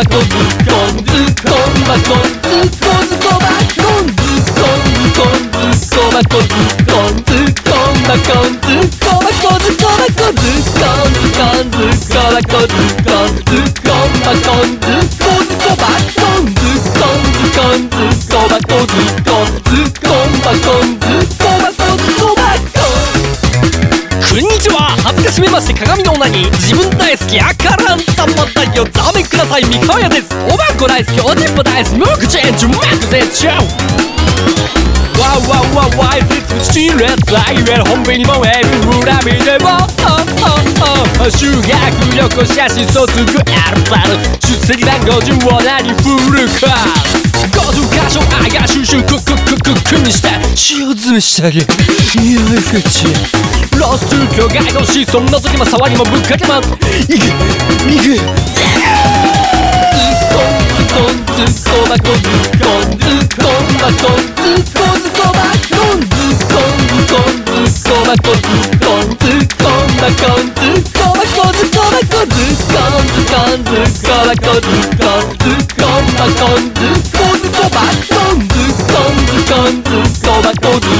ばこずこんずこんばこずこずこばこンズこんずこんずこばこずこんずこんばこンズこばこずこばこズこンズこンズこばこずこんずこんばこんずこズこばこんずこンズこンズこばこずこんずこんばこんずかしめまして鏡の女に自分大好き赤ランさんまだよザーメンください三河屋です。おばんこ大好きおじっぽ大好き。ムークチェンジマックゼチュー。わわわわい。つちれさゆえる本編にもえる裏見でも修学旅行写真卒業アルバム出席番号順を何フルカー。ごず箇所あが収集クククククにして塩詰めしてあげ匂い口ロスト巨大の子孫覗きも触りもぶっかけもいくいくコンズコバコズコンズコンバコンズコズコバコンズコンズコンズコバコズコンズコンバコンズコバコズコバコズコンズコンズコバコズコンズコンバコンズコズコバコンズコンズコンズコバコズコンズ